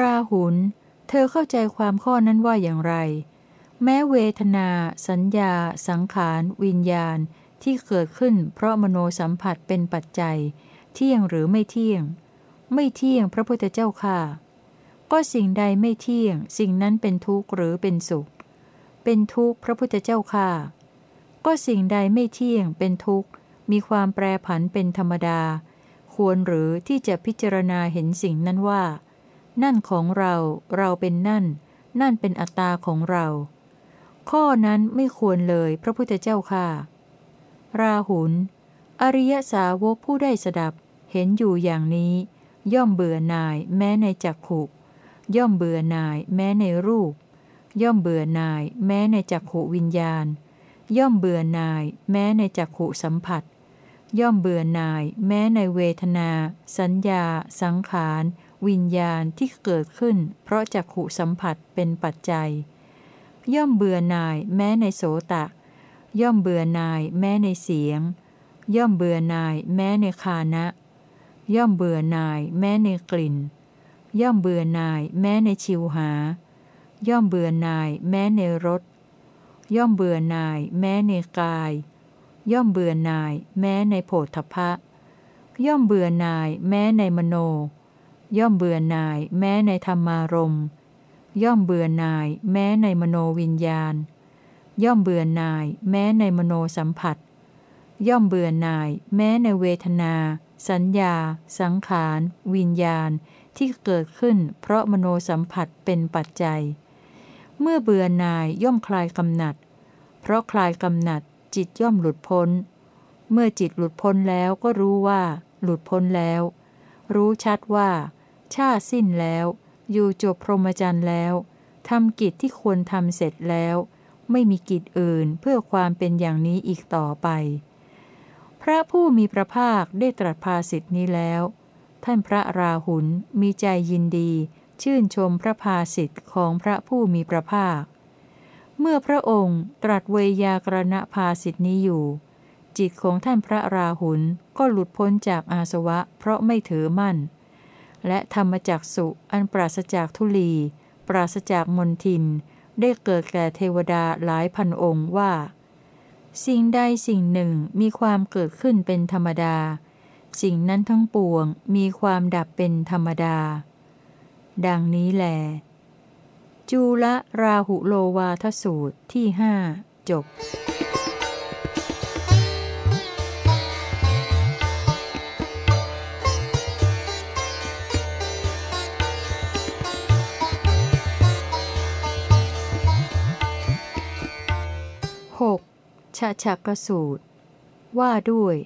ราหุล เธอเข้าใจความข้อนั้นว่าอย่างไร แม้เวทนา สัญญา สังขาร วิญญาณ ที่เกิดขึ้นเพราะมโนสัมผัสเป็นปัจจัย เที่ยงหรือไม่เที่ยง ไม่เที่ยงพระพุทธเจ้าค่ะ ก็สิ่งใดไม่เที่ยง สิ่งนั้นเป็นทุกข์หรือเป็นสุข เป็นทุกข์พระพุทธเจ้าค่ะ ก็สิ่งใดไม่เที่ยง เป็นทุกข์ มีความแปรผันเป็นธรรมดา ควรหรือที่จะพิจารณาเห็นสิ่งนั้นว่า นั่นของเรา เราเป็นนั่น นั่นเป็นอัตตาของเรา ข้อนั้นไม่ควรเลยพระพุทธเจ้าค่ะ ราหุล อริยสาวกผู้ได้สดับ เห็นอยู่อย่างนี้ ย่อมเบื่อหน่ายแม้ในจักขุ ย่อมเบื่อหน่ายแม้ในรูป ย่อมเบื่อหน่ายแม้ในจักขุวิญญาณ ย่อมเบื่อหน่ายแม้ในจักขุสัมผัสย่อมเบื่อหน่าย แม้ในเวทนา สัญญา สังขาร วิญญาณที่เกิดขึ้น เพราะจักขุสัมผัสเป็นปัจจัย ย่อมเบื่อหน่ายแม้ในโสตะ ย่อมเบื่อหน่ายแม้ในเสียง ย่อมเบื่อหน่ายแม้ในคานะ ย่อมเบื่อหน่ายแม้ในกลิ่น ย่อมเบื่อหน่ายแม้ในชิวหา ย่อมเบื่อหน่ายแม้ในรส ย่อมเบื่อหน่ายแม้ในกาย ย่อมเบื่อหน่ายแม้ในโผฏฐพะ ย่อมเบื่อหน่ายแม้ในมโน ย่อมเบื่อหน่าย แม้ในธรรมารมณ์ย่อมเบื่อหน่าย แม้ในมโนวิญญาณ ย่อมเบื่อหน่าย แม้ในมโนสัมผัส ย่อมเบื่อหน่าย แม้ในเวทนา สัญญา สังขาร วิญญาณที่เกิดขึ้น เพราะมโนสัมผัสเป็นปัจจัย เมื่อเบื่อหน่ายย่อมคลายกำหนัด เพราะคลายกำหนัด จิตย่อมหลุดพ้น เมื่อจิตหลุดพ้นแล้วก็รู้ว่า หลุดพ้นแล้ว รู้ชัดว่า ชาติสิ้นแล้ว อยู่จบพรหมจรรย์แล้วทำกิจที่ควรทำเสร็จแล้ว ไม่มีกิจอื่นเพื่อความเป็นอย่างนี้อีกต่อไป พระผู้มีพระภาคได้ตรัสภาสิทธินี้แล้ว ท่านพระราหุลมีใจยินดี ชื่นชมพระภาสิทธิ์ของพระผู้มีพระภาค เมื่อพระองค์ตรัสเวยากรณภาสิทธินี้อยู่ จิตของท่านพระราหุลก็หลุดพ้นจากอาสวะเพราะไม่ถือมั่น และธรรมจักสุอันปราศจากทุลี ปราศจากมนทิน ได้เกิดแก่เทวดาหลายพันองค์ว่า สิ่งใดสิ่งหนึ่งมีความเกิดขึ้นเป็นธรรมดา สิ่งนั้นทั้งปวงมีความดับเป็นธรรมดา ดังนี้แหลจูละราหุโลวาทสูตรที่ห้าจบ ชาชักกสูตร ว่าด้วย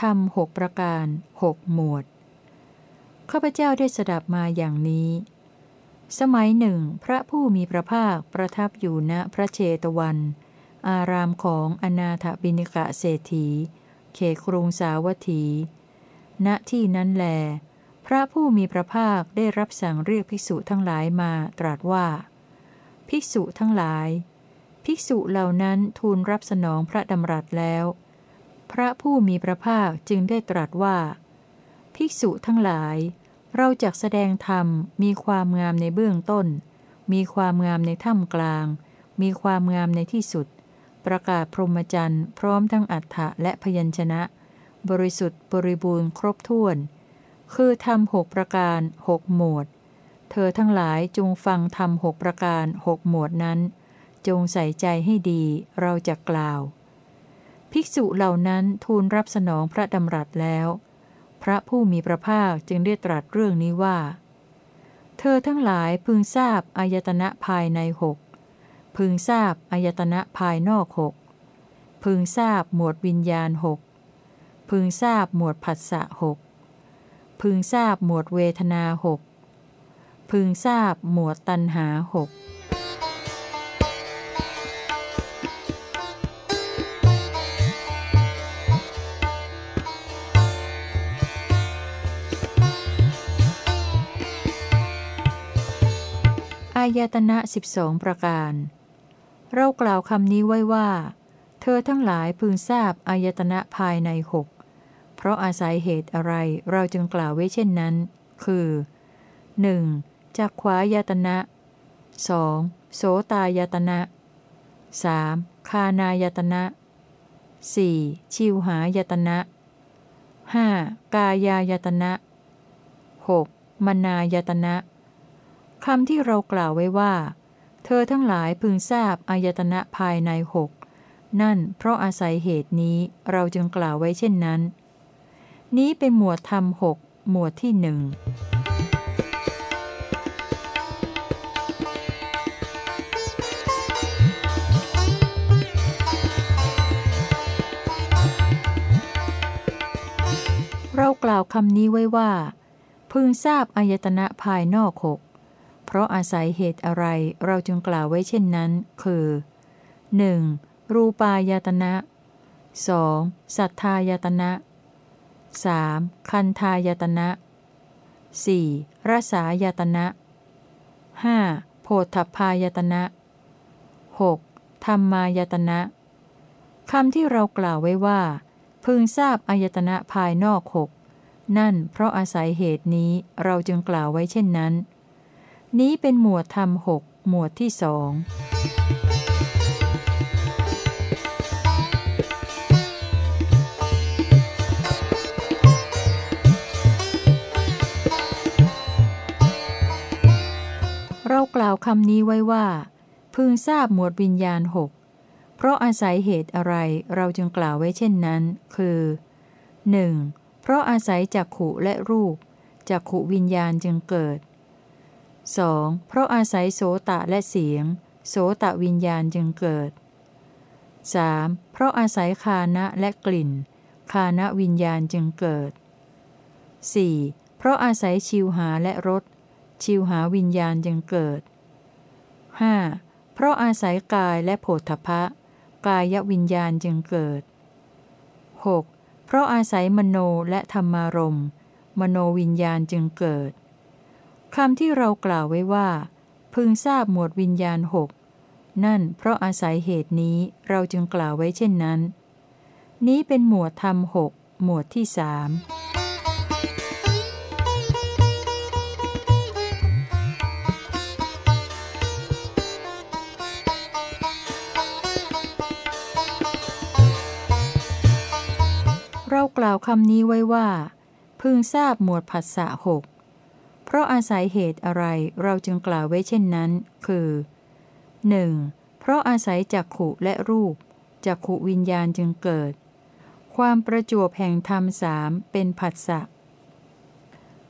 ทำหกประการหกหมวด ข้าพเจ้าได้สดับมาอย่างนี้ สมัยหนึ่ง พระผู้มีพระภาคประทับอยู่ณพระเชตวัน อารามของอนาถบินิกะเศรษฐี เขตกรุงสาวัตถี ณที่นั้นแล พระผู้มีพระภาคได้รับสั่งเรียกภิกษุทั้งหลายมาตรัสว่า ภิกษุทั้งหลาย ภิกษุเหล่านั้นทูลรับสนองพระดำรัสแล้ว พระผู้มีพระภาคจึงได้ตรัสว่า ภิกษุทั้งหลาย เราจักแสดงธรรมมีความงามในเบื้องต้น มีความงามในถ้ำกลาง มีความงามในที่สุด ประกาศพรหมจรรย์พร้อมทั้งอัฏฐะและพยัญชนะ บริสุทธิ์บริบูรณ์ครบถ้วน คือทำหกประการหกหมวด เธอทั้งหลายจงฟังทำหกประการหกหมวดนั้น จงใส่ใจให้ดีเราจะกล่าว ภิกษุเหล่านั้นทูลรับสนองพระดำรัสแล้ว พระผู้มีพระภาคจึงได้ตรัสเรื่องนี้ว่า เธอทั้งหลายพึงทราบอายตนะภายในหกพึงทราบอายตนะภายนอกหกพึงทราบหมวดวิญญาณหกพึงทราบหมวดผัสสะหกพึงทราบหมวดเวทนาหกพึงทราบหมวดตัณหาหกายตนะสิบสองประการ เรากล่าวคำนี้ไว้ว่า เธอทั้งหลายพึงทราบอายตนะภายในหกเพราะอาศัยเหตุอะไรเราจึงกล่าวไว้เช่นนั้น คือ 1. จักขวายตนะ 2. โสตายตนะ 3. คานายตนะ 4. ชิวหายตนะ 5. กายายตนะ 6. มนายตนะ คำที่เรากล่าวไว้ว่า เธอทั้งหลายพึงทราบอายตนะภายในหกนั่นเพราะอาศัยเหตุนี้เราจึงกล่าวไว้เช่นนั้น นี้เป็นหมวดธรรมหกหมวดที่หนึ่งเรากล่าวคำนี้ไว้ว่า พึงทราบอายตนะภายนอกหก เพราะอาศัยเหตุอะไรเราจึงกล่าวไว้เช่นนั้น คือ 1. รูปายตนะ 2. สัทธายตนะ 3. คันธายตนะ 4. รสายตนะ 5. โพธพายตนะ 6. ธรรมายตนะคำที่เรากล่าวไว้ว่า พึงทราบอายตนะภายนอกหกนั่นเพราะอาศัยเหตุนี้เราจึงกล่าวไว้เช่นนั้น นี้เป็นหมวดธรรมหกหมวดที่สองเรากล่าวคำนี้ไว้ว่า พึงทราบหมวดวิญญาณหกเพราะอาศัยเหตุอะไรเราจึงกล่าวไว้เช่นนั้น คือ 1. เพราะอาศัยจักขุและรูปจักขุวิญญาณจึงเกิด 2. เพราะอาศัยโสตะและเสียง โสตะวิญญาณจึงเกิด 3. เพราะอาศัยคานะและกลิ่น คานะวิญญาณจึงเกิด 4. เพราะอาศัยชิวหาและรส ชิวหาวิญญาณจึงเกิด 5. เพราะอาศัยกายและโผฏฐพะกายวิญญาณจึงเกิด 6. เพราะอาศัยมโนและธรรมารมมโนวิญญาณจึงเกิด คำที่เรากล่าวไว้ว่า พึงทราบหมวดวิญญาณหกนั่นเพราะอาศัยเหตุนี้เราจึงกล่าวไว้เช่นนั้น นี้เป็นหมวดธรรมหกหมวดที่สามเรากล่าวคำนี้ไว้ว่า พึงทราบหมวดผัสสะหก ราะอาศัยเหตุอะไรเราจึงกล่าวไว้เช่นนั้น คือ 1. เพราะอาศัยจักขุและรูปจักขุวิญญาณจึงเกิด ความประจวบแห่งธรรมสามเป็นผัสสะ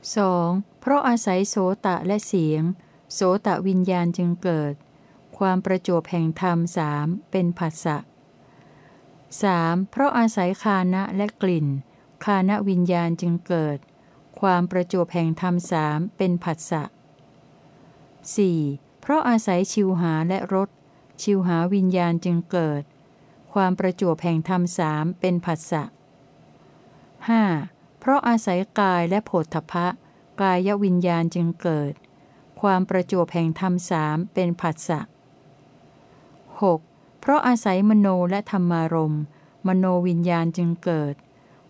2. เพราะอาศัยโสตะและเสียง โสตะวิญญาณจึงเกิด ความประจวบแห่งธรรมสามเป็นผัสสะ 3. เพราะอาศัยคานะและกลิ่น คานะวิญญาณจึงเกิด ความประจวบแห่งธรรมสามเป็นผัสสะ 4. เพราะอาศัยชิวหาและรสชิวหาวิญญาณจึงเกิด ความประจวบแห่งธรรมสามเป็นผัสสะ 5. เพราะอาศัยกายและโผฏฐพะ กายวิญญาณจึงเกิด ความประจวบแห่งธรรมสามเป็นผัสสะ 6. เพราะอาศัยมโนและธรรมารมมโนวิญญาณจึงเกิด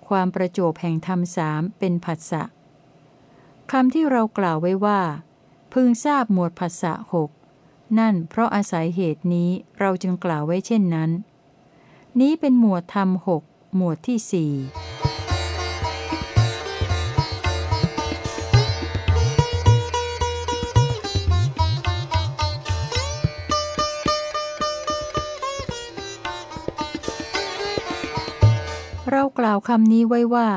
ความประจวบแห่งธรรมสามเป็นผัสสะ คำที่เรากล่าวไว้ว่า พึงทราบหมวดผัสสะหกนั่นเพราะอาศัยเหตุนี้เราจึงกล่าวไว้เช่นนั้น นี้เป็นหมวดธรรมหกหมวดที่สี่เรากล่าวคำนี้ไว้ว่า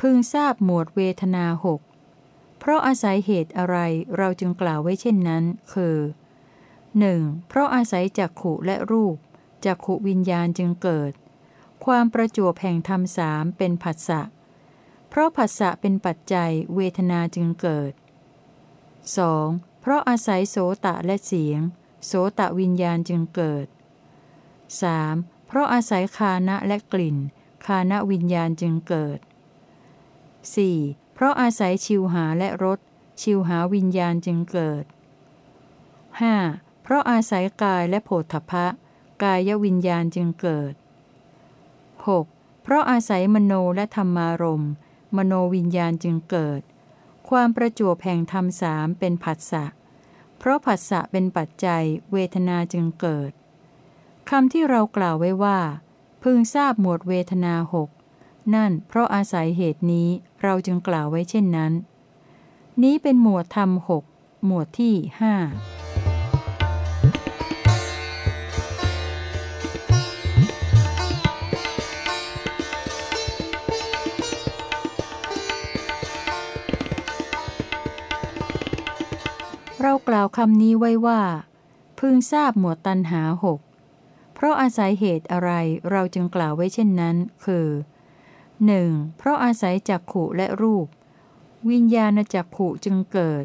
พึงทราบหมวดเวทนาหก เพราะอาศัยเหตุอะไรเราจึงกล่าวไว้เช่นนั้น คือ 1. เพราะอาศัยจักขุและรูปจักขุวิญญาณจึงเกิด ความประจวบแห่งธรรมสามเป็นผัสสะ เพราะผัสสะเป็นปัจจัยเวทนาจึงเกิด 2. เพราะอาศัยโสตะและเสียง โสตะวิญญาณจึงเกิด 3. เพราะอาศัยคานะและกลิ่น คานวิญญาณจึงเกิด 4. เพราะอาศัยชิวหาและรสชิวหาวิญญาณจึงเกิด 5. เพราะอาศัยกายและโผฏฐพะ กายวิญญาณจึงเกิด 6. เพราะอาศัยมโนและธรรมารมมโนวิญญาณจึงเกิด ความประจวบแห่งธรรมสามเป็นผัสสะ เพราะผัสสะเป็นปัจจัย เวทนาจึงเกิดคำที่เรากล่าวไว้ว่า พึงทราบหมวดเวทนาหก นั่นเพราะอาศัยเหตุนี้เราจึงกล่าวไว้เช่นนั้น นี้เป็นหมวดธรรมหกหมวดที่ห้าเรากล่าวคำนี้ไว้ว่า พึงทราบหมวดตันหาหกเพราะอาศัยเหตุอะไรเราจึงกล่าวไว้เช่นนั้น คือ 1. เพราะอาศัยจักขุและรูป วิญญาณจักขุจึงเกิด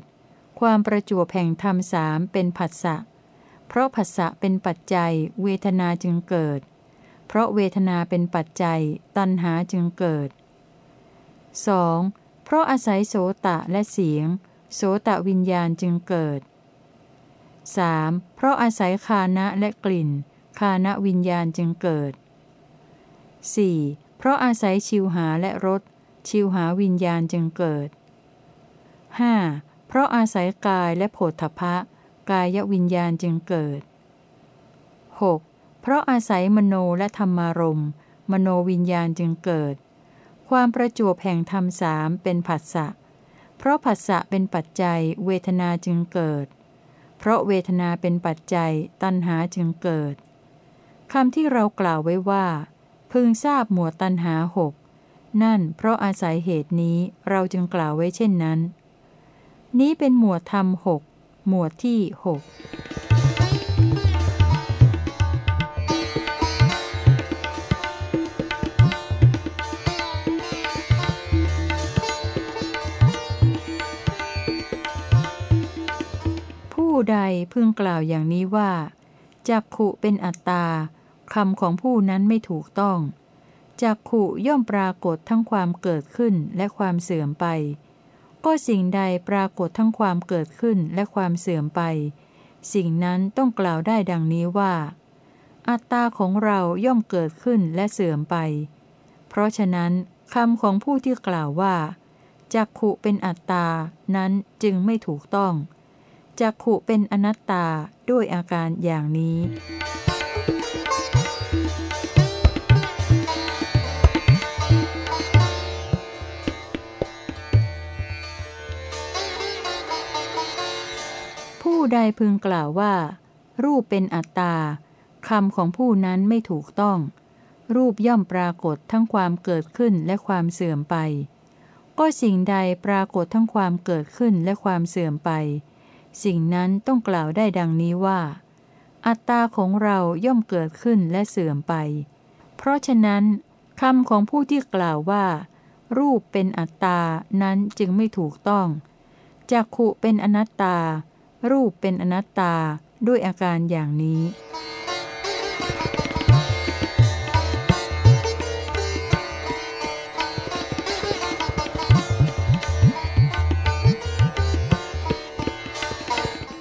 ความประจวบแห่งธรรมสามเป็นผัสสะเพราะผัสสะเป็นปัจจัย เวทนาจึงเกิด เพราะเวทนาเป็นปัจจัย ตัณหาจึงเกิด 2. เพราะอาศัยโสตะและเสียง โสตะวิญญาณจึงเกิด 3. เพราะอาศัยคานะและกลิ่น คานะวิญญาณจึงเกิด 4. เพราะอาศัยชิวหาและรสชิวหาวิญญาณจึงเกิด 5. เพราะอาศัยกายและโผฏฐพะ กายวิญญาณจึงเกิด 6. เพราะอาศัยมโนและธรรมารมมโนวิญญาณจึงเกิด ความประจวบแห่งธรรมสามเป็นผัสสะ เพราะผัสสะเป็นปัจจัย เวทนาจึงเกิด เพราะเวทนาเป็นปัจจัย ตัณหาจึงเกิดคำที่เรากล่าวไว้ว่า พึงทราบหมวดตัณหาหกนั่นเพราะอาศัยเหตุนี้เราจึงกล่าวไว้เช่นนั้น นี้เป็นหมวดธรรมหกหมวดที่หกผู้ใดพึงกล่าวอย่างนี้ว่าจักขุเป็นอัตตา คำของผู้นั้นไม่ถูกต้องจักขุย่อมปรากฏทั้งความเกิดขึ้นและความเสื่อมไป ก็สิ่งใดปรากฏทั้งความเกิดขึ้นและความเสื่อมไป สิ่งนั้นต้องกล่าวได้ดังนี้ว่า อัตตาของเราย่อมเกิดขึ้นและเสื่อมไป เพราะฉะนั้นคำของผู้ที่กล่าวว่าจักขุเป็นอัตตา นั้นจึงไม่ถูกต้องจักขุเป็นอนัตตาด้วยอาการอย่างนี้ ผู้ใดพึงกล่าวว่า รูปเป็นอัตตาคำของผู้นั้นไม่ถูกต้อง รูปย่อมปรากฏทั้งความเกิดขึ้นและความเสื่อมไป ก็สิ่งใดปรากฏทั้งความเกิดขึ้นและความเสื่อมไป สิ่งนั้นต้องกล่าวได้ดังนี้ว่า อัตตาของเราย่อมเกิดขึ้นและเสื่อมไป เพราะฉะนั้นคำของผู้ที่กล่าวว่า รูปเป็นอัตตานั้นจึงไม่ถูกต้องจักขุเป็นอนัตตา รูปเป็นอนัตตาด้วยอาการอย่างนี้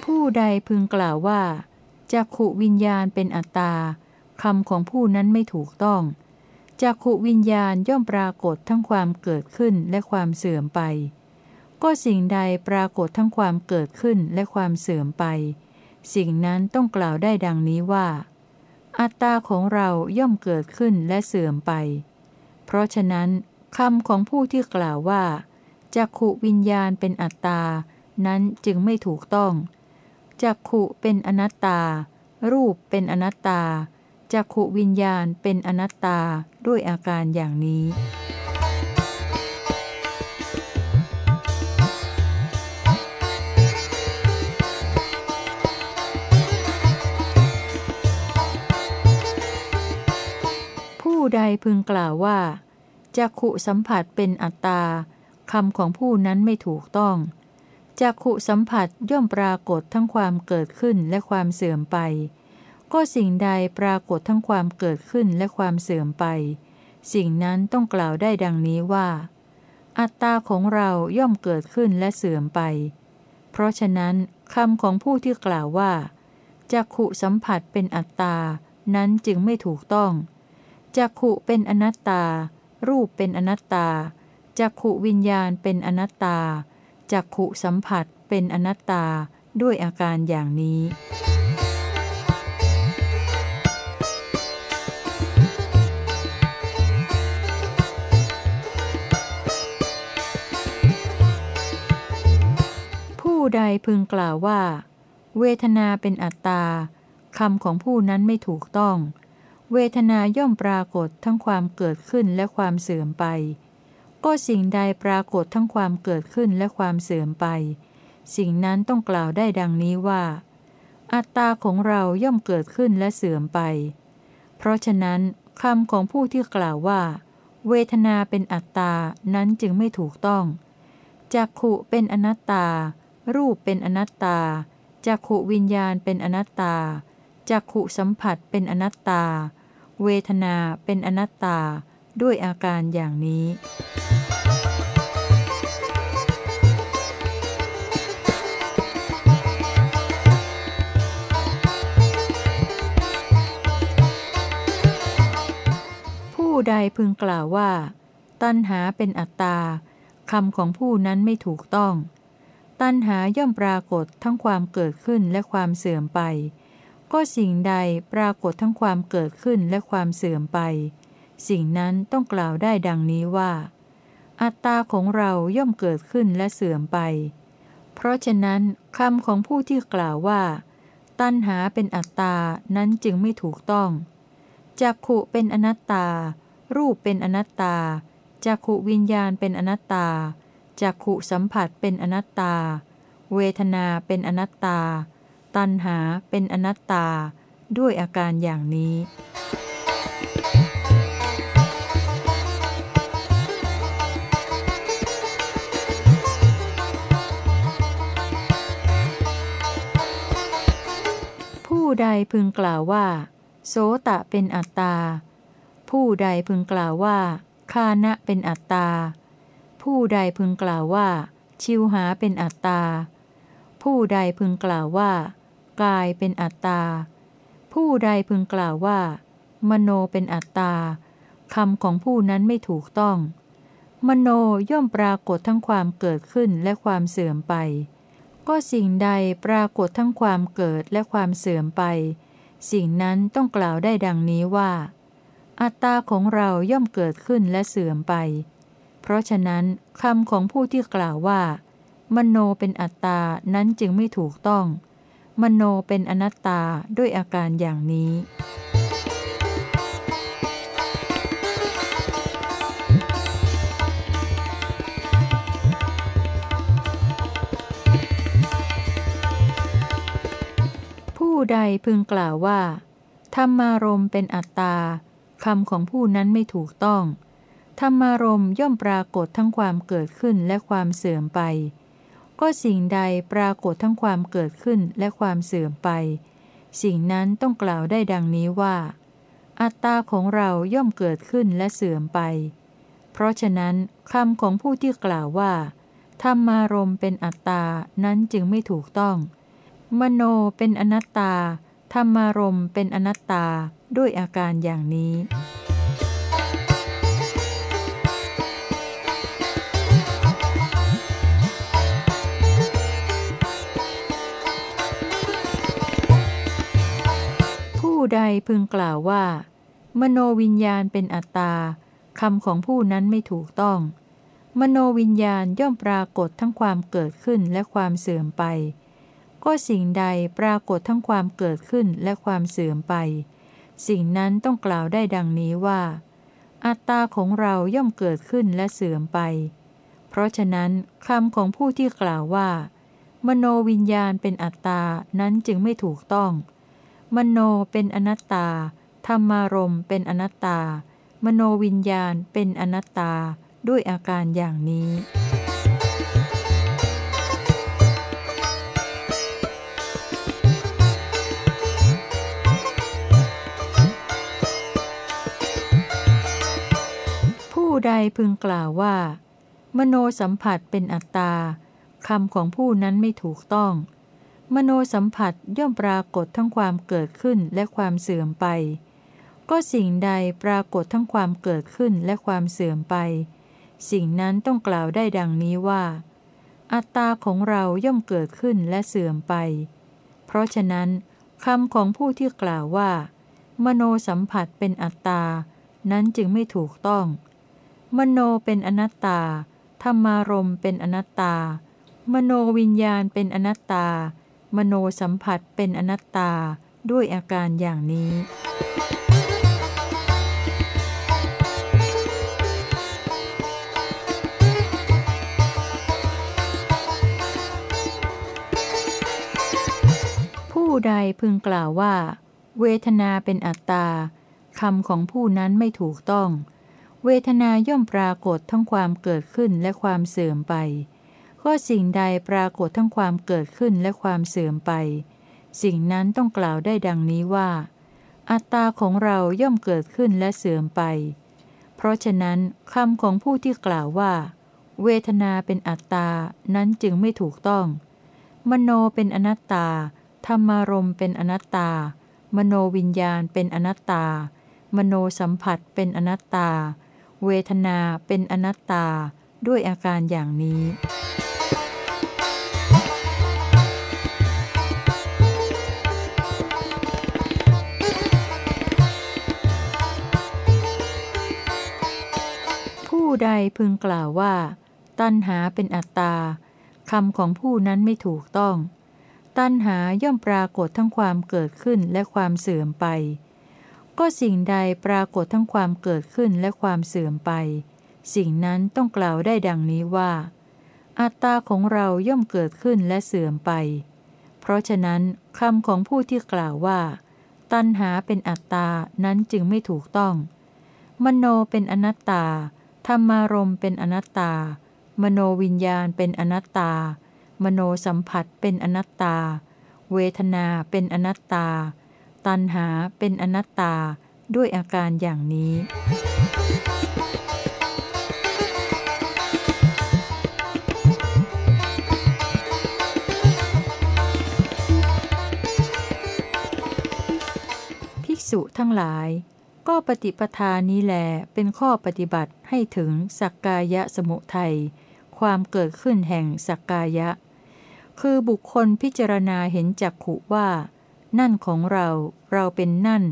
ผู้ใดพึงกล่าวว่าจักขุวิญญาณเป็นอัตตาคำของผู้นั้นไม่ถูกต้องจักขุวิญญาณย่อมปรากฏทั้งความเกิดขึ้นและความเสื่อมไป ก็สิ่งใดปรากฏทั้งความเกิดขึ้นและความเสื่อมไป สิ่งนั้นต้องกล่าวได้ดังนี้ว่า อัตตาของเราย่อมเกิดขึ้นและเสื่อมไป เพราะฉะนั้นคำของผู้ที่กล่าวว่าจักขุวิญญาณเป็นอัตตา นั้นจึงไม่ถูกต้องจักขุเป็นอนัตตา รูปเป็นอนัตตาจักขุวิญญาณเป็นอนัตตาด้วยอาการอย่างนี้ ผู้ใดพึงกล่าวว่าจักขุสัมผัสเป็นอัตตาคำของผู้นั้นไม่ถูกต้องจักขุสัมผัสย่อมปรากฏทั้งความเกิดขึ้นและความเสื่อมไป ก็สิ่งใดปรากฏทั้งความเกิดขึ้นและความเสื่อมไป สิ่งนั้นต้องกล่าวได้ดังนี้ว่า อัตตาของเราย่อมเกิดขึ้นและเสื่อมไป เพราะฉะนั้นคำของผู้ที่กล่าวว่าจักขุสัมผัสเป็นอัตตานั้นจึงไม่ถูกต้อง จักขุเป็นอนัตตา รูปเป็นอนัตตาจักขุวิญญาณเป็นอนัตตาจักขุสัมผัสเป็นอนัตตาด้วยอาการอย่างนี้ ผู้ใดพึงกล่าวว่า เวทนาเป็นอัตตาคำของผู้นั้นไม่ถูกต้อง เวทนาย่อมปรากฏทั้งความเกิดขึ้นและความเสื่อมไป ก็สิ่งใดปรากฏทั้งความเกิดขึ้นและความเสื่อมไป สิ่งนั้นต้องกล่าวได้ดังนี้ว่า อัตตาของเราย่อมเกิดขึ้นและเสื่อมไป เพราะฉะนั้นคำของผู้ที่กล่าวว่า เวทนาเป็นอัตตานั้นจึงไม่ถูกต้อง จักขุเป็นอนัตตา รูปเป็นอนัตตา จักขุวิญญาณเป็นอนัตตา จักขุสัมผัสเป็นอนัตตา เวทนาเป็นอนัตตาด้วยอาการอย่างนี้ ผู้ใดพึงกล่าวว่า ตัณหาเป็นอัตตาคำของผู้นั้นไม่ถูกต้อง ตัณหาย่อมปรากฏทั้งความเกิดขึ้นและความเสื่อมไป ก็สิ่งใดปรากฏทั้งความเกิดขึ้นและความเสื่อมไป สิ่งนั้นต้องกล่าวได้ดังนี้ว่า อัตตาของเราย่อมเกิดขึ้นและเสื่อมไป เพราะฉะนั้นคำของผู้ที่กล่าวว่า ตัณหาเป็นอัตตานั้นจึงไม่ถูกต้องจักขุเป็นอนัตตา รูปเป็นอนัตตาจักขุวิญญาณเป็นอนัตตาจักขุสัมผัสเป็นอนัตตา เวทนาเป็นอนัตตา ตัณหาเป็นอนัตตาด้วยอาการอย่างนี้ ผู้ใดพึงกล่าวว่า โสตะเป็นอัตตา ผู้ใดพึงกล่าวว่าคานะเป็นอัตตา ผู้ใดพึงกล่าวว่า ชิวหาเป็นอัตตา ผู้ใดพึงกล่าวว่า กายเป็นอัตตา ผู้ใดพึงกล่าวว่า มโนเป็นอัตตาคำของผู้นั้นไม่ถูกต้อง มโนย่อมปรากฏทั้งความเกิดขึ้นและความเสื่อมไป ก็สิ่งใดปรากฏทั้งความเกิดและความเสื่อมไป สิ่งนั้นต้องกล่าวได้ดังนี้ว่า อัตตาของเราย่อมเกิดขึ้นและเสื่อมไป เพราะฉะนั้นคำของผู้ที่กล่าวว่า มโนเป็นอัตตานั้นจึงไม่ถูกต้อง มโนเป็นอนัตตาด้วยอาการอย่างนี้ ผู้ใดพึงกล่าวว่าธรรมารมเป็นอัตตาคำของผู้นั้นไม่ถูกต้องธรรมารมย่อมปรากฏทั้งความเกิดขึ้นและความเสื่อมไป ก็สิ่งใดปรากฏทั้งความเกิดขึ้นและความเสื่อมไป สิ่งนั้นต้องกล่าวได้ดังนี้ว่า อัตตาของเราย่อมเกิดขึ้นและเสื่อมไป เพราะฉะนั้นคำของผู้ที่กล่าวว่าธรรมารมเป็นอัตตา นั้นจึงไม่ถูกต้อง มโนเป็นอนัตตา ธรรมารมเป็นอนัตตาด้วยอาการอย่างนี้ ผู้ใดพึงกล่าวว่า มโนวิญญาณเป็นอัตตาคำของผู้นั้นไม่ถูกต้อง มโนวิญญาณย่อมปรากฏทั้งความเกิดขึ้นและความเสื่อมไป ก็สิ่งใดปรากฏทั้งความเกิดขึ้นและความเสื่อมไป สิ่งนั้นต้องกล่าวได้ดังนี้ว่า อัตตาของเราย่อมเกิดขึ้นและเสื่อมไป เพราะฉะนั้นคำของผู้ที่กล่าวว่า มโนวิญญาณเป็นอัตตานั้นจึงไม่ถูกต้อง มโนเป็นอนัตตา ธรรมารมเป็นอนัตตา มโนวิญญาณเป็นอนัตตา ด้วยอาการอย่างนี้ ผู้ใดพึงกล่าวว่า มโนสัมผัสเป็นอัตตาคำของผู้นั้นไม่ถูกต้อง มโนสัมผัสย่อมปรากฏทั้งความเกิดขึ้นและความเสื่อมไป ก็สิ่งใดปรากฏทั้งความเกิดขึ้นและความเสื่อมไป สิ่งนั้นต้องกล่าวได้ดังนี้ว่า อัตตาของเราย่อมเกิดขึ้นและเสื่อมไป เพราะฉะนั้นคำของผู้ที่กล่าวว่า มโนสัมผัสเป็นอัตตา นั้นจึงไม่ถูกต้อง มโนเป็นอนัตตา ธรรมารมเป็นอนัตตา มโนวิญญาณเป็นอนัตตา มโนสัมผัสเป็นอนัตตาด้วยอาการอย่างนี้ ผู้ใดพึงกล่าวว่า เวทนาเป็นอัตตาคำของผู้นั้นไม่ถูกต้อง เวทนาย่อมปรากฏทั้งความเกิดขึ้นและความเสื่อมไป ก็สิ่งใดปรากฏทั้งความเกิดขึ้นและความเสื่อมไป สิ่งนั้นต้องกล่าวได้ดังนี้ว่า อัตตาของเราย่อมเกิดขึ้นและเสื่อมไป เพราะฉะนั้นคำของผู้ที่กล่าวว่า เวทนาเป็นอัตตา นั้นจึงไม่ถูกต้อง มโนเป็นอนัตตา ธรรมารมเป็นอนัตตา มโนวิญญาณเป็นอนัตตา มโนสัมผัสเป็นอนัตตา เวทนาเป็นอนัตตา ด้วยอาการอย่างนี้ ผู้ใดพึงกล่าวว่า ตัณหาเป็นอัตตาคำของผู้นั้นไม่ถูกต้อง ตัณหาย่อมปรากฏทั้งความเกิดขึ้นและความเสื่อมไป ก็สิ่งใดปรากฏทั้งความเกิดขึ้นและความเสื่อมไป สิ่งนั้นต้องกล่าวได้ดังนี้ว่า อัตตาของเราย่อมเกิดขึ้นและเสื่อมไป เพราะฉะนั้นคำของผู้ที่กล่าวว่า ตัณหาเป็นอัตตานั้นจึงไม่ถูกต้อง มโนเป็นอนัตตา ธรรมารมเป็นอนัตตา มโนวิญญาณเป็นอนัตตา มโนสัมผัสเป็นอนัตตา เวทนาเป็นอนัตตา ตัณหาเป็นอนัตตาด้วยอาการอย่างนี้ ภิกษุทั้งหลาย ก็ปฏิปทานี้แลเป็นข้อปฏิบัติให้ถึงสักกายะสมุทัยความเกิดขึ้นแห่งสักกายะ คือบุคคลพิจารณาเห็นจักขุว่า นั่นของเราเราเป็นนั่น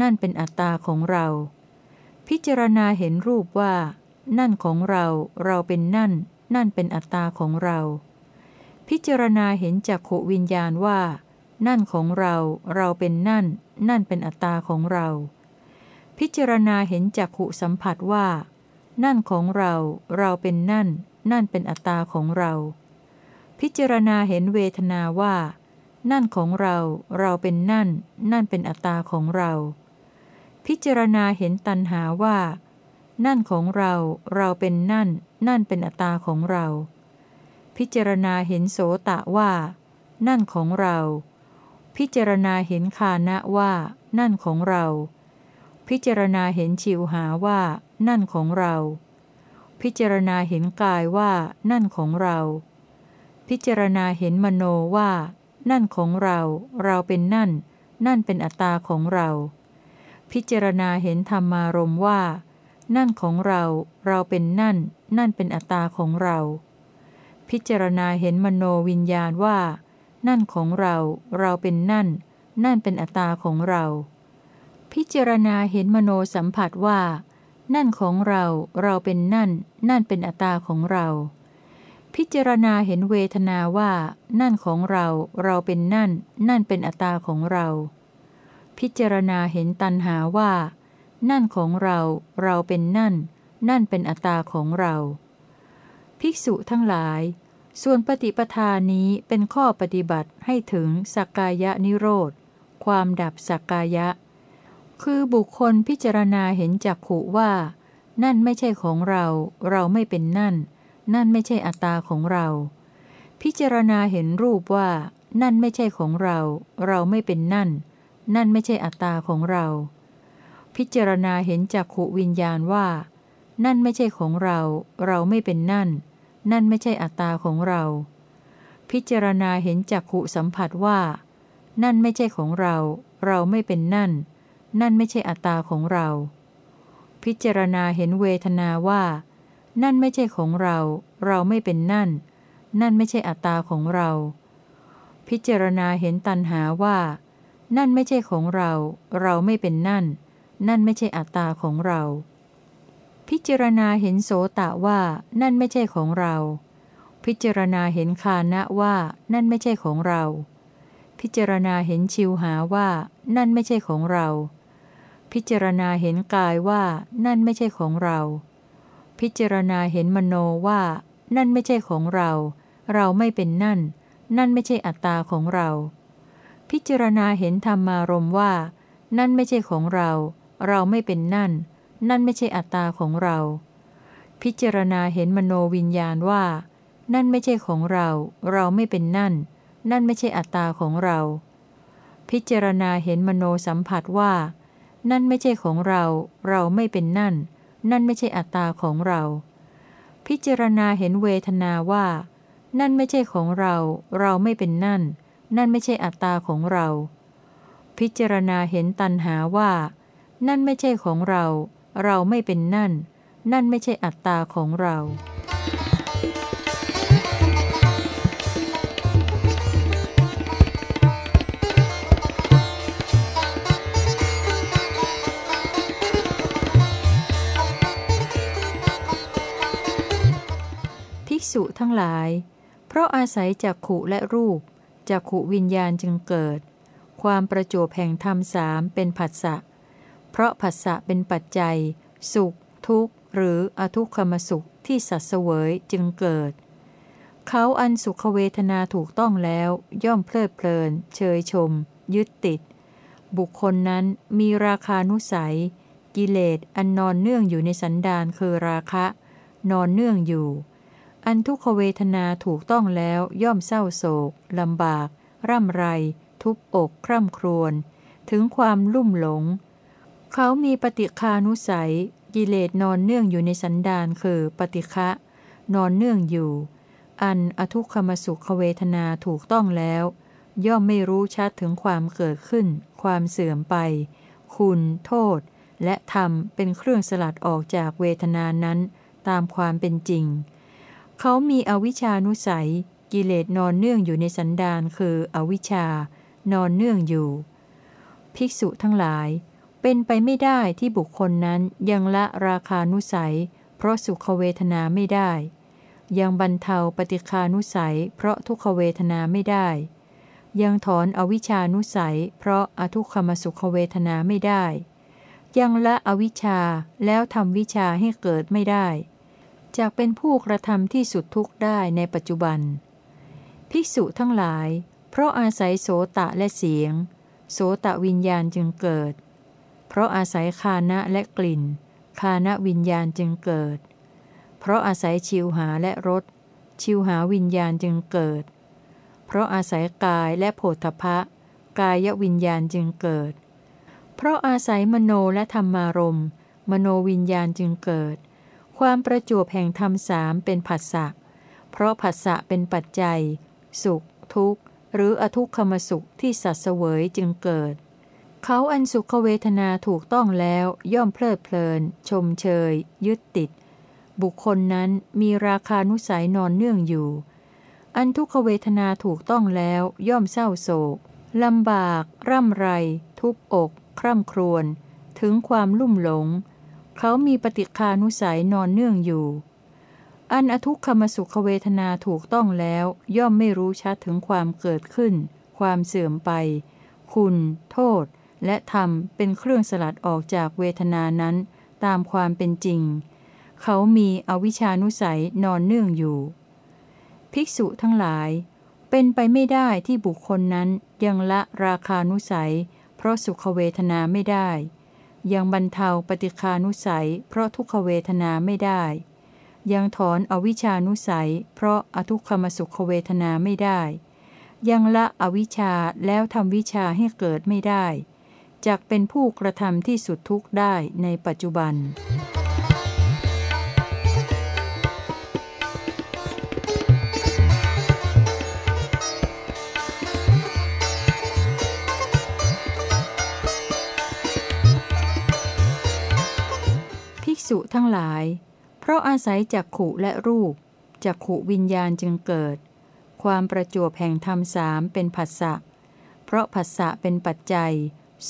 นั่นเป็นอัตตาของเรา พิจารณาเห็นรูปว่า นั่นของเราเราเป็นนั่น นั่นเป็นอัตตาของเรา พิจารณาเห็นจักขุวิญญาณว่า นั่นของเราเราเป็นนั่น นั่นเป็นอัตตาของเรา พิจารณาเห็นจักขุสัมผัสว่า นั่นของเรา เราเป็นนั่น นั่นเป็นอัตตาของเรา พิจารณาเห็นเวทนาว่า นั่นของเรา เราเป็นนั่น นั่นเป็นอัตตาของเรา พิจารณาเห็นตัณหาว่า นั่นของเรา เราเป็นนั่น นั่นเป็นอัตตาของเรา พิจารณาเห็นโสตะว่า นั่นของเรา พิจารณาเห็นคานะว่า นั่นของเรา พิจารณาเห็นชิวหาว่า นั่นของเรา พิจารณาเห็นกายว่า นั่นของเรา พิจารณาเห็นมโนว่า นั่นของเรา เราเป็นนั่น นั่นเป็นอัตตาของเรา พิจารณาเห็นธรรมารมว่า นั่นของเรา เราเป็นนั่น นั่นเป็นอัตตาของเรา พิจารณาเห็นมโนวิญญาณว่า นั่นของเรา เราเป็นนั่น นั่นเป็นอัตตาของเรา พิจารณาเห็นมโนสัมผัสว่า นั่นของเราเราเป็นนั่น นั่นเป็นอัตตาของเรา พิจารณาเห็นเวทนาว่า นั่นของเราเราเป็นนั่น นั่นเป็นอัตตาของเรา พิจารณาเห็นตัณหาว่า นั่นของเราเราเป็นนั่น นั่นเป็นอัตตาของเรา ภิกษุทั้งหลาย ส่วนปฏิปทานี้เป็นข้อปฏิบัติให้ถึงสักกายะนิโรธความดับสักกายะ คือบุคคลพิจารณาเห็นจักขุว่า นั่นไม่ใช่ของเรา เราไม่เป็นนั่น นั่นไม่ใช่อัตตาของเรา พิจารณาเห็นรูปว่า นั่นไม่ใช่ของเรา เราไม่เป็นนั่น นั่นไม่ใช่อัตตาของเรา พิจารณาเห็นจักขวิญญาณว่า นั่นไม่ใช่ของเรา เราไม่เป็นนั่น นั่นไม่ใช่อัตตาของเรา พิจารณาเห็นจักขุสัมผัสว่า นั่นไม่ใช่ของเรา เราไม่เป็นนั่น นั่นไม่ใช่อัตตาของเรา พิจารณาเห็นเวทนาว่า นั่นไม่ใช่ของเรา เราไม่เป็นนั่น นั่นไม่ใช่อัตตาของเรา พิจารณาเห็นตัณหาว่า นั่นไม่ใช่ของเรา เราไม่เป็นนั่น นั่นไม่ใช่อัตตาของเรา พิจารณาเห็นโสตะว่า นั่นไม่ใช่ของเรา พิจารณาเห็นคานะว่า นั่นไม่ใช่ของเราพิจารณาเห็นชิวหาว่า นั่นไม่ใช่ของเรา พิจารณาเห็นกายว่านั่นไม่ใช่ของเรา พิจารณาเห็นมโนว่า นั่นไม่ใช่ของเรา เราไม่เป็นนั่น นั่นไม่ใช่อัตตาของเรา พิจารณาเห็นธรรมารมว่า นั่นไม่ใช่ของเรา เราไม่เป็นนั่น นั่นไม่ใช่อัตตาของเรา พิจารณาเห็นมโนวิญญาณว่า นั่นไม่ใช่ของเรา เราไม่เป็นนั่น นั่นไม่ใช่อัตตาของเรา พิจารณาเห็นมโนสัมผัสว่า นั่นไม่ใช่ของเรา เราไม่เป็นนั่น นั่นไม่ใช่อัตตาของเรา พิจารณาเห็นเวทนาว่า นั่นไม่ใช่ของเรา เราไม่เป็นนั่น นั่นไม่ใช่อัตตาของเรา พิจารณาเห็นตัณหาว่า นั่นไม่ใช่ของเรา เราไม่เป็นนั่น นั่นไม่ใช่อัตตาของเรา ษุทั้งหลาย เพราะอาศัยจักขุและรูปจักขุวิญญาณจึงเกิด ความประจวบแห่งธรรมสามเป็นผัสสะ เพราะผัสสะเป็นปัจจัย สุข ทุกข์ หรืออทุกขมสุขที่สัตว์เสวยจึงเกิด เขาอันสุขเวทนาถูกต้องแล้วย่อมเพลิดเพลิน เชยชม ยึดติด บุคคลนั้นมีราคานุสัย กิเลสอันนอนเนื่องอยู่ในสันดานคือราคะ นอนเนื่องอยู่ อันทุกขเวทนาถูกต้องแล้วย่อมเศร้าโศกลำบาก ร่ำไร ทุบอกคร่ำครวญถึงความลุ่มหลง เขามีปฏิคานุสัย กิเลสนอนเนื่องอยู่ในสันดานคือปฏิฆะนอนเนื่องอยู่ อันอทุกขมสุขเวทนาถูกต้องแล้ว ย่อมไม่รู้ชัดถึงความเกิดขึ้น ความเสื่อมไป คุณ โทษ และธรรมเป็นเครื่องสลัดออกจากเวทนานั้น ตามความเป็นจริง เขามีอวิชานุสัย กิเลสนอนเนื่องอยู่ในสันดานคืออวิชานอนเนื่องอยู่ ภิกษุทั้งหลาย เป็นไปไม่ได้ที่บุคคลนั้นยังละราคานุสัย เพราะสุขเวทนาไม่ได้ ยังบรรเทาปฏิคานุสัย เพราะทุกขเวทนาไม่ได้ ยังถอนอวิชานุสัย เพราะอทุกขมสุขเวทนาไม่ได้ ยังละอวิชชาแล้วทำวิชาให้เกิดไม่ได้ จากเป็นผู้กระทำที่สุดทุกข์ได้ในปัจจุบัน ภิกษุทั้งหลาย เพราะอาศัยโสตะและเสียง โสตะวิญญาณจึงเกิด เพราะอาศัยคานะและกลิ่น คานะวิญญาณจึงเกิด เพราะอาศัยชิวหาและรส ชิวหาวิญญาณจึงเกิด เพราะอาศัยกายและโผฏฐพะกายวิญญาณจึงเกิด เพราะอาศัยมโนและธรรมารมณ์มโนวิญญาณจึงเกิด ความประจวบแห่งธรรมสามเป็นผัสสะ เพราะผัสสะเป็นปัจจัย สุข ทุกข์ หรืออทุกขมสุขที่สัตว์เสวยจึงเกิด เขาอันสุขเวทนาถูกต้องแล้วย่อมเพลิดเพลิน ชมเชย ยึดติด บุคคลนั้นมีราคานุสัยนอนเนื่องอยู่ อันทุกขเวทนาถูกต้องแล้วย่อมเศร้าโศกลำบาก ร่ำไร ทุบอก คร่ำครวญถึงความลุ่มหลง เขามีปฏิคานุสัยนอนเนื่องอยู่ อันอทุกขมสุขเวทนาถูกต้องแล้ว ย่อมไม่รู้ชัดถึงความเกิดขึ้น ความเสื่อมไป คุณ โทษ และธรรมเป็นเครื่องสลัดออกจากเวทนานั้น ตามความเป็นจริง เขามีอวิชานุสัยนอนเนื่องอยู่ ภิกษุทั้งหลาย เป็นไปไม่ได้ที่บุคคลนั้นยังละราคานุสัย เพราะสุขเวทนาไม่ได้ ยังบรรเทาปฏิคานุสัย เพราะทุกขเวทนาไม่ได้ ยังถอนอวิชานุสัย เพราะอทุกขมสุขเวทนาไม่ได้ ยังละอวิชาแล้วทำวิชาให้เกิดไม่ได้จักเป็นผู้กระทำที่สุดทุกข์ได้ในปัจจุบัน ษุทั้งหลาย เพราะอาศัยจักขุและรูปจักขุวิญญาณจึงเกิด ความประจวบแห่งธรรมสามเป็นผัสสะ เพราะผัสสะเป็นปัจจัย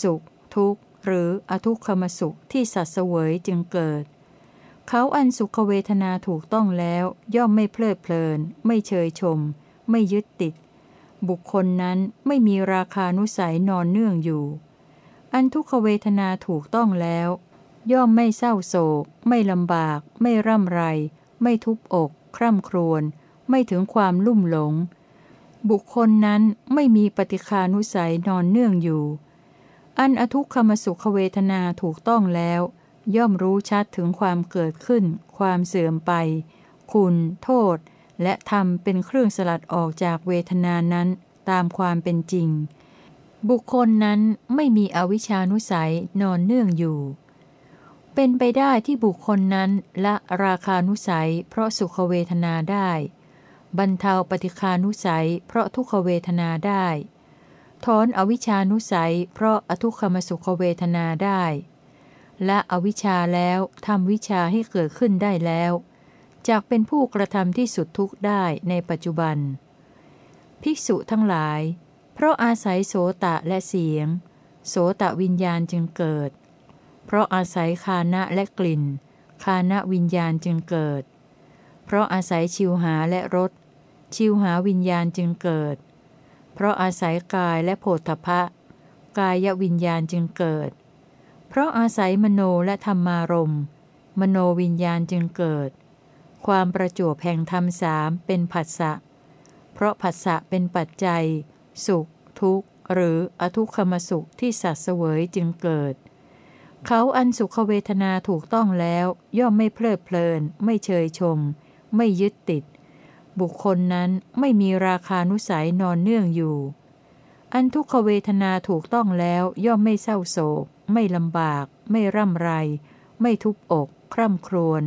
สุข ทุกข์ หรืออทุกขมสุขที่สัตว์เสวยจึงเกิด เขาอันสุขเวทนาถูกต้องแล้วย่อมไม่เพลิดเพลิน ไม่เชยชม ไม่ยึดติด บุคคลนั้นไม่มีราคานุสัยนอนเนื่องอยู่ อันทุกขเวทนาถูกต้องแล้ว ย่อมไม่เศร้าโศก ไม่ลำบาก ไม่ร่ำไร ไม่ทุบอก คร่ำครวญ ไม่ถึงความลุ่มหลง บุคคลนั้นไม่มีปฏิคานุสัยนอนเนื่องอยู่ อันอทุกขมสุขเวทนาถูกต้องแล้ว ย่อมรู้ชัดถึงความเกิดขึ้น ความเสื่อมไป คุณ โทษ และธรรมเป็นเครื่องสลัดออกจากเวทนานั้นตามความเป็นจริง บุคคลนั้นไม่มีอวิชานุสัยนอนเนื่องอยู่ เป็นไปได้ที่บุคคลนั้นละราคานุสัย เพราะสุขเวทนาได้ บรรเทาปฏิคานุสัย เพราะทุกขเวทนาได้ ถอนอวิชานุสัย เพราะอทุกขมสุขเวทนาได้และอวิชชาแล้วทำวิชาให้เกิดขึ้นได้แล้วจากเป็นผู้กระทำที่สุดทุกข์ได้ในปัจจุบัน ภิกษุทั้งหลาย เพราะอาศัยโสตะและเสียง โสตะวิญญาณจึงเกิด ราะอาศัยคานะและกลิ่น คานะวิญญาณจึงเกิด เพราะอาศัยชิวหาและรส ชิวหาวิญญาณจึงเกิด เพราะอาศัยกายและโผฏฐะกายวิญญาณจึงเกิด เพราะอาศัยมโนและธรรมารมมโนวิญญาณจึงเกิด ความประจวบแห่งธรรมสามเป็นผัสสะ เพราะผัสสะเป็นปัจจัย สุข ทุกข์ หรืออทุกขมสุขที่สัตว์เสวยจึงเกิด เขาอันสุขเวทนาถูกต้องแล้ว ย่อมไม่เพลิดเพลิน ไม่เชยชม ไม่ยึดติด บุคคลนั้นไม่มีราคานุสัยนอนเนื่องอยู่ อันทุกขเวทนาถูกต้องแล้วย่อมไม่เศร้าโศก ไม่ลำบาก ไม่ร่ำไร ไม่ทุบอก คร่ำครวญ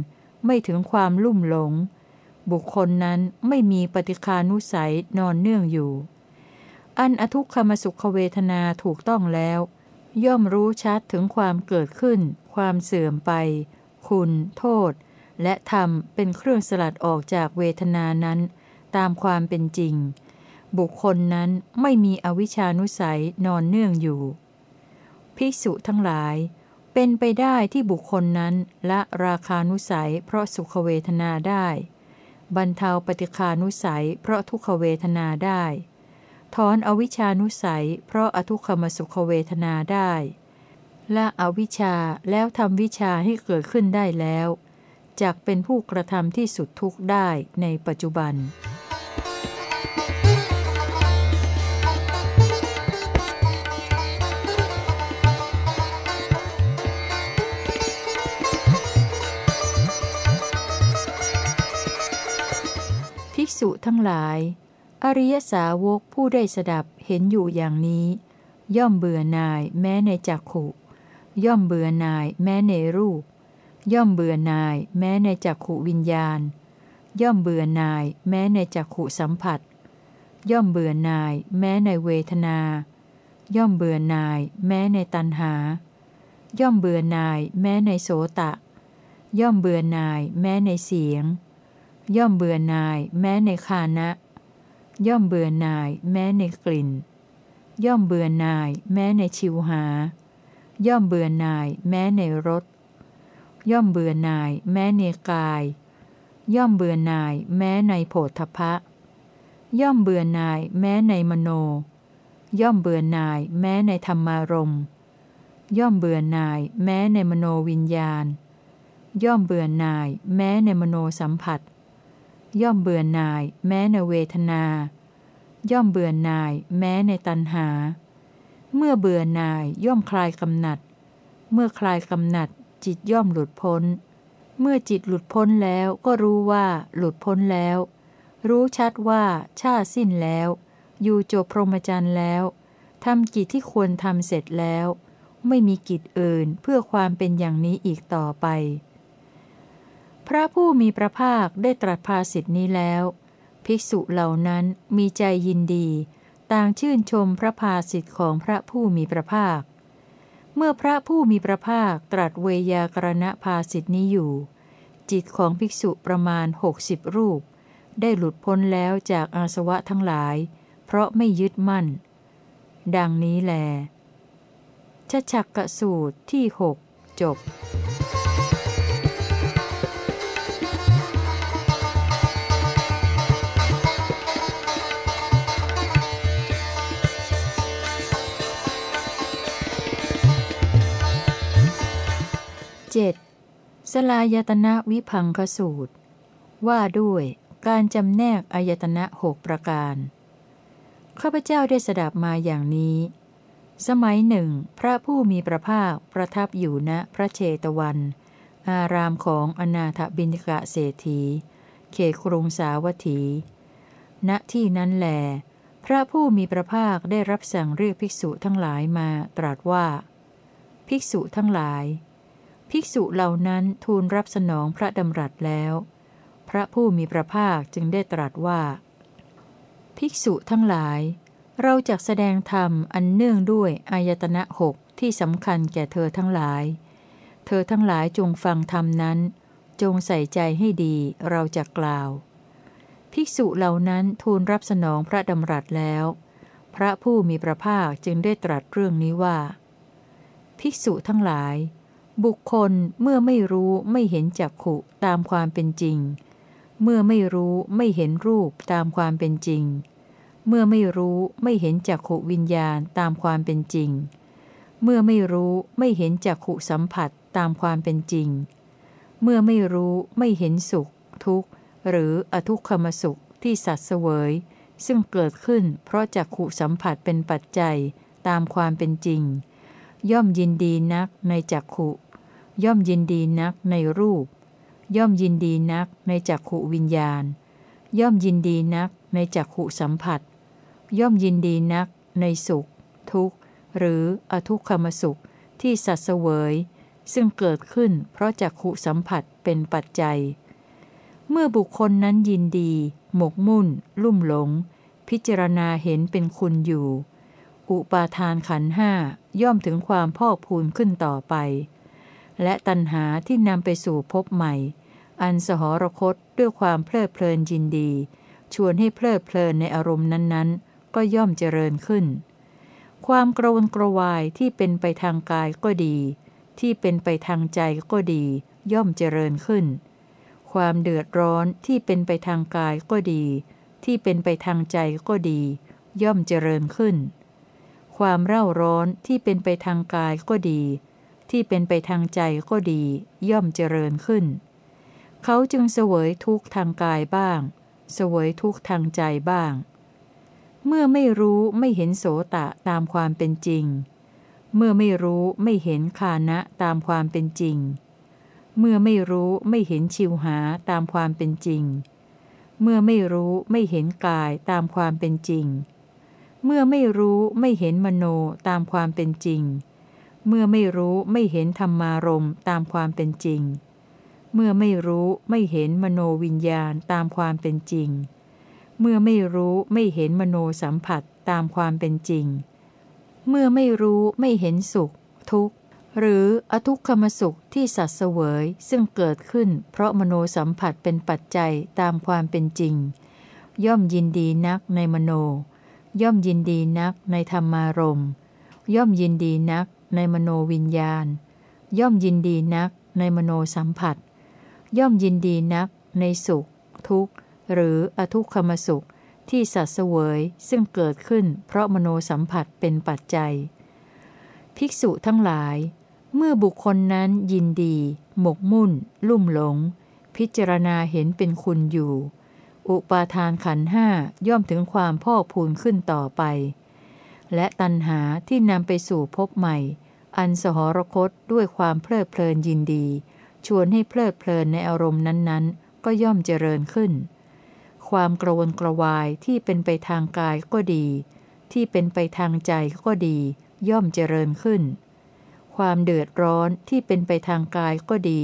ไม่ถึงความลุ่มหลง บุคคลนั้นไม่มีปฏิคานุสัยนอนเนื่องอยู่ อันอทุกขมสุขเวทนาถูกต้องแล้ว ย่อมรู้ชัดถึงความเกิดขึ้น ความเสื่อมไป คุณ โทษ และธรรมเป็นเครื่องสลัดออกจากเวทนานั้น ตามความเป็นจริง บุคคลนั้นไม่มีอวิชานุสัยนอนเนื่องอยู่ ภิกษุทั้งหลาย เป็นไปได้ที่บุคคลนั้นละราคานุสัย เพราะสุขเวทนาได้ บรรเทาปฏิคานุสัย เพราะทุกขเวทนาได้ ถอนอวิชานุสัย เพราะอทุกขมสุขเวทนาได้ละอวิชาแล้วทำวิชาให้เกิดขึ้นได้แล้วจากเป็นผู้กระทำที่สุดทุกข์ได้ในปัจจุบัน ภิกษุทั้งหลาย อริยสาวกผู้ได้สดับเห็นอยู่อย่างนี้ ย่อมเบื่อหน่ายแม้ในจักขุ ย่อมเบื่อหน่ายแม้ในรูป ย่อมเบื่อหน่ายแม้ในจักขุวิญญาณ ย่อมเบื่อหน่ายแม้ในจักขุสัมผัส ย่อมเบื่อหน่ายแม้ในเวทนา ย่อมเบื่อหน่ายแม้ในตัณหา ย่อมเบื่อหน่ายแม้ในโสตะ ย่อมเบื่อหน่ายแม้ในเสียง ย่อมเบื่อหน่ายแม้ในคานะ ย่อมเบื่อหน่ายแม้ในกลิ่น ย่อมเบื่อหน่ายแม้ในชิวหา ย่อมเบื่อหน่ายแม้ในรส ย่อมเบื่อหน่ายแม้ในกาย ย่อมเบื่อหน่ายแม้ในโผฏฐะย่อมเบื่อหน่ายแม้ในมโน ย่อมเบื่อหน่ายแม้ในธรรมารมย่อมเบื่อหน่ายแม้ในมโนวิญญาณ ย่อมเบื่อหน่ายแม้ในมโนสัมผัส ย่อมเบื่อหน่าย แม้ในเวทนา ย่อมเบื่อหน่าย แม้ในตัณหา เมื่อเบื่อหน่ายย่อมคลายกำหนัด เมื่อคลายกำหนัด จิตย่อมหลุดพ้น เมื่อจิตหลุดพ้นแล้วก็รู้ว่าหลุดพ้นแล้ว รู้ชัดว่าชาสิ้นแล้ว อยู่จบพรหมจรรย์แล้วทำกิจที่ควรทำเสร็จแล้ว ไม่มีกิจอื่นเพื่อความเป็นอย่างนี้อีกต่อไป พระผู้มีพระภาคได้ตรัสภาสิทธินี้แล้ว ภิกษุเหล่านั้นมีใจยินดี ต่างชื่นชมพระภาสิทธิของพระผู้มีพระภาค เมื่อพระผู้มีพระภาคตรัสเวยากรณภาสิทธินี้อยู่ จิตของภิกษุประมาณหกสิบรูป ได้หลุดพ้นแล้วจากอาสวะทั้งหลาย เพราะไม่ยึดมั่น ดังนี้แลชชักกะสูตรที่หกจบ 7. สลายตนะวิพังคสูตร ว่าด้วยการจำแนกอายตนะหกประการ ข้าพเจ้าได้สดับมาอย่างนี้ สมัยหนึ่ง พระผู้มีพระภาคประทับอยู่ณพระเชตวัน อารามของอนาถบิณกะเศรษฐี เขตกรุงสาวัตถี ณที่นั้นแหลพระผู้มีพระภาคได้รับสั่งเรียกภิกษุทั้งหลายมาตรัสว่า ภิกษุทั้งหลาย ภิกษุเหล่านั้นทูลรับสนองพระดำรัสแล้ว พระผู้มีพระภาคจึงได้ตรัสว่า ภิกษุทั้งหลาย เราจะแสดงธรรมอันเนื่องด้วยอายตนะหกที่สำคัญแก่เธอทั้งหลาย เธอทั้งหลายจงฟังธรรมนั้น จงใส่ใจให้ดีเราจะกล่าว ภิกษุเหล่านั้นทูลรับสนองพระดำรัสแล้ว พระผู้มีพระภาคจึงได้ตรัสเรื่องนี้ว่า ภิกษุทั้งหลาย บุคคลเมื่อไม่รู้ไม่เห็นจักขุตามความเป็นจริง เมื่อไม่รู้ไม่เห็นรูปตามความเป็นจริง เมื่อไม่รู้ไม่เห็นจักขุวิญญาณตามความเป็นจริง เมื่อไม่รู้ไม่เห็นจักขุสัมผัสตามความเป็นจริง เมื่อไม่รู้ไม่เห็นสุข ทุกข์ หรืออทุกขมสุขที่สัตว์เสวย ซึ่งเกิดขึ้นเพราะจักขุสัมผัสเป็นปัจจัยตามความเป็นจริง ย่อมยินดีนักในจักขุ ย่อมยินดีนักในรูป ย่อมยินดีนักในจักขุวิญญาณ ย่อมยินดีนักในจักขุสัมผัส ย่อมยินดีนักในสุข ทุกข์ หรืออทุกขมสุขที่สัตว์เสวย ซึ่งเกิดขึ้นเพราะจักขุสัมผัสเป็นปัจจัย เมื่อบุคคลนั้นยินดี หมกมุ่น ลุ่มหลง พิจารณาเห็นเป็นคุณอยู่ อุปาทานขันห้าย่อมถึงความพอกพูนขึ้นต่อไป และตัณหาที่นำไปสู่พบใหม่ อันสหรคตด้วยความเพลิดเพลินยินดี ชวนให้เพลิดเพลินในอารมณ์นั้นๆ ก็ย่อมเจริญขึ้น ความกระวนกระวายที่เป็นไปทางกายก็ดี ที่เป็นไปทางใจก็ดี ย่อมเจริญขึ้น ความเดือดร้อนที่เป็นไปทางกายก็ดี ที่เป็นไปทางใจก็ดี ย่อมเจริญขึ้น ความเร่าร้อนที่เป็นไปทางกายก็ดี ที่เป็นไปทางใจก็ดี ย่อมเจริญขึ้น เขาจึงเสวยทุกข์ทางกายบ้าง เสวยทุกข์ทางใจบ้าง เมื่อไม่รู้ไม่เห็นโสตะตามความเป็นจริง เมื่อไม่รู้ไม่เห็นคานะตามความเป็นจริง เมื่อไม่รู้ไม่เห็นชิวหาตามความเป็นจริง เมื่อไม่รู้ไม่เห็นกายตามความเป็นจริง เมื่อไม่รู้ไม่เห็นมโนตามความเป็นจริง เมื่อไม่รู้ไม่เห็นธรรมารมตามความเป็นจริง เมื่อไม่รู้ไม่เห็นมโนวิญญาณตามความเป็นจริง เมื่อไม่รู้ไม่เห็นมโนสัมผัสตามความเป็นจริง เมื่อไม่รู้ไม่เห็นสุข ทุกข์ หรืออทุกขมสุขที่สัตว์เสวยซึ่งเกิดขึ้น เพราะมโนสัมผัสเป็นปัจจัยตามความเป็นจริง ย่อมยินดีนักในมโน ย่อมยินดีนักในธรรมารมย่อมยินดีนัก ในมโนวิญญาณ ย่อมยินดีนักในมโนสัมผัส ย่อมยินดีนักในสุข ทุกข์ หรืออทุกขมสุขที่สัตว์เสวยซึ่งเกิดขึ้นเพราะมโนสัมผัสเป็นปัจจัย ภิกษุทั้งหลาย เมื่อบุคคลนั้นยินดี หมกมุ่น ลุ่มหลง พิจารณาเห็นเป็นคุณอยู่ อุปาทานขันห้าย่อมถึงความพ่อพูนขึ้นต่อไป และตัณหาที่นำไปสู่พบใหม่ อันสหรคตด้วยความเพลิดเพลินยินดี ชวนให้เพลิดเพลินในอารมณ์นั้นๆ ก็ย่อมเจริญขึ้น ความกระวนกระวายที่เป็นไปทางกายก็ดี ที่เป็นไปทางใจก็ดี ย่อมเจริญขึ้น ความเดือดร้อนที่เป็นไปทางกายก็ดี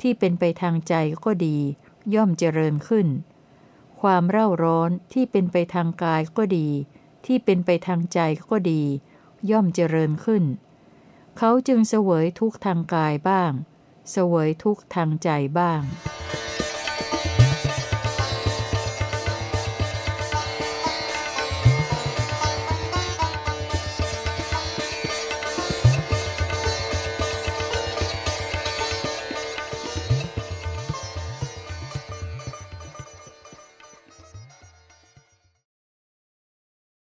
ที่เป็นไปทางใจก็ดี ย่อมเจริญขึ้น ความเร่าร้อนที่เป็นไปทางกายก็ดี ที่เป็นไปทางใจก็ดี ย่อมเจริญขึ้น เขาจึงเสวยทุกทางกายบ้าง เสวยทุกทางใจบ้าง